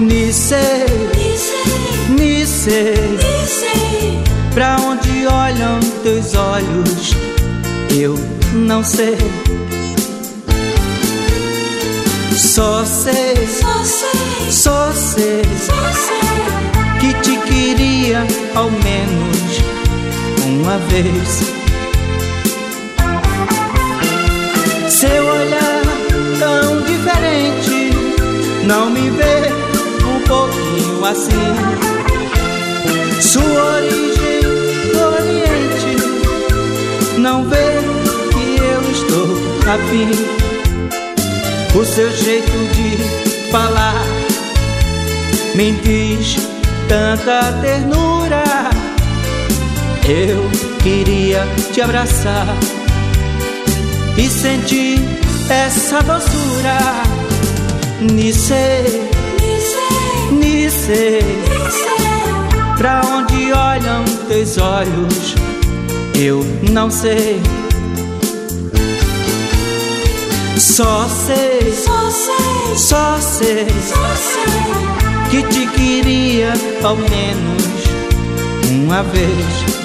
Nisei, Nisei, pra onde olham teus olhos, eu não sei. Só sei, Só sei, só sei. Só sei. que te queria ao menos uma vez. Seu olhar tão diferente não me vê assim. Sua origem do Oriente não vê que eu estou afim. O seu jeito de falar me diz tanta ternura. Eu queria te abraçar e sentir essa doçura. Nisei, Nisei, pra onde olham teus olhos, eu não sei. Só sei, Só sei, só sei só sei. que te queria ao menos uma vez.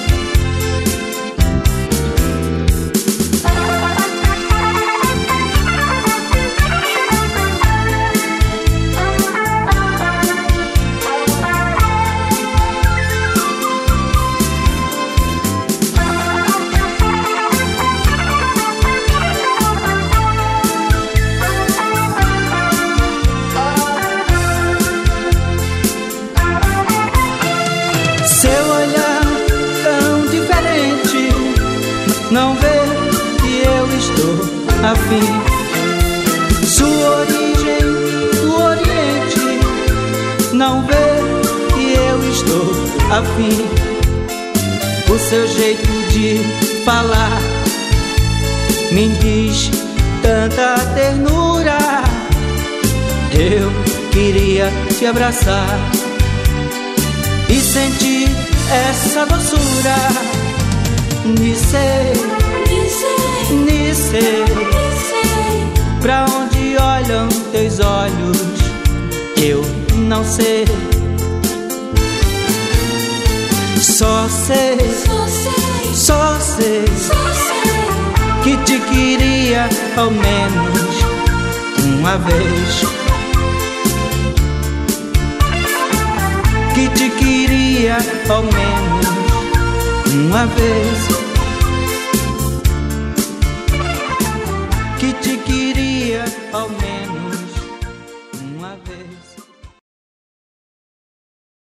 Não vê que eu estou afim. Sua origem do Oriente não vê que eu estou afim. O seu jeito de falar me diz tanta ternura. Eu queria te abraçar e sentir essa doçura. Nisei, pra onde olham teus olhos, eu não sei. Só sei, só sei. Que te queria ao menos uma vez. Que te queria ao menos uma vez. Que te queria ao menos